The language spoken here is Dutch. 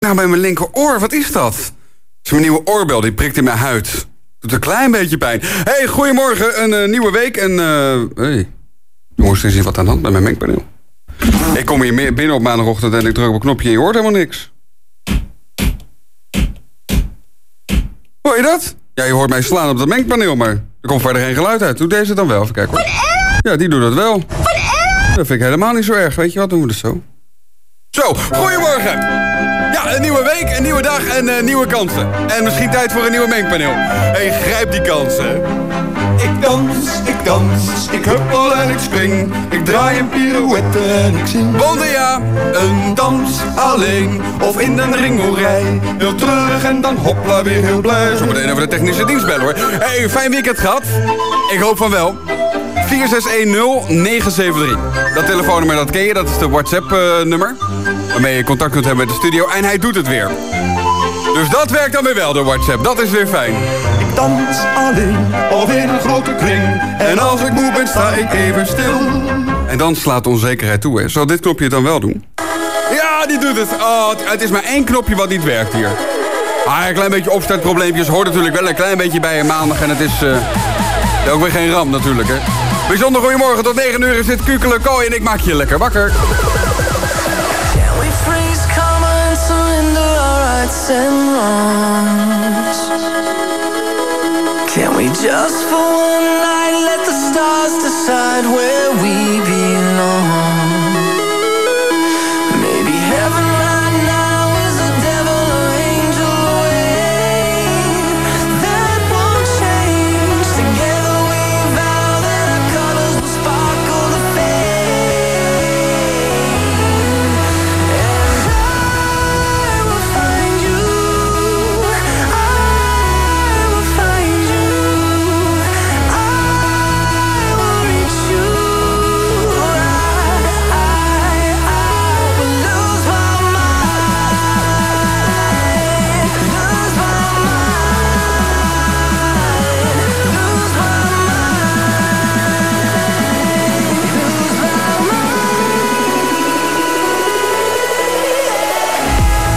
Nou, bij mijn linkeroor, wat is dat? Het is mijn nieuwe oorbel, die prikt in mijn huid. Doet een klein beetje pijn. hey, goedemorgen, een uh, nieuwe week en... Uh, hey. Jongens, is hier wat aan de hand met mijn mengpaneel? Ik kom hier binnen op maandagochtend en ik druk op een knopje en je hoort helemaal niks. Hoor je dat? Ja, je hoort mij slaan op dat mengpaneel, maar er komt verder geen geluid uit. Doe deze dan wel, even kijken hoor. Ja, die doet dat wel. Dat vind ik helemaal niet zo erg. Weet je wat, doen we dat zo. Zo, goedemorgen! Ja, een nieuwe week, een nieuwe dag en uh, nieuwe kansen. En misschien tijd voor een nieuwe mengpaneel. Hé, hey, grijp die kansen. Ik dans, ik dans, ik huppel en ik spring. Ik draai een pirouette en ik zing. Ja, een dans alleen of in een ringelrij. Heel terug en dan hopla weer heel blij. Zo meteen over de technische dienst bellen hoor. Hé, hey, fijn weekend gehad? Ik hoop van wel. 4610-973. Dat telefoonnummer, dat ken je, dat is de WhatsApp-nummer. waarmee je contact kunt hebben met de studio. En hij doet het weer. Dus dat werkt dan weer wel, de WhatsApp. Dat is weer fijn. Ik dans alleen, of in een grote kring. En als ik moe ben, sta ik even stil. En dan slaat onzekerheid toe, hè. Zal dit knopje het dan wel doen? Ja, die doet het. Oh, het is maar één knopje wat niet werkt hier. Ah, een klein beetje opstartprobleempjes hoort natuurlijk wel een klein beetje bij een maandag. En het is uh, ook weer geen ram natuurlijk, hè. Bijzonder goedemorgen, tot 9 uur is dit Kukele Kooi en ik maak je lekker wakker. Can we we just for one night let the stars decide where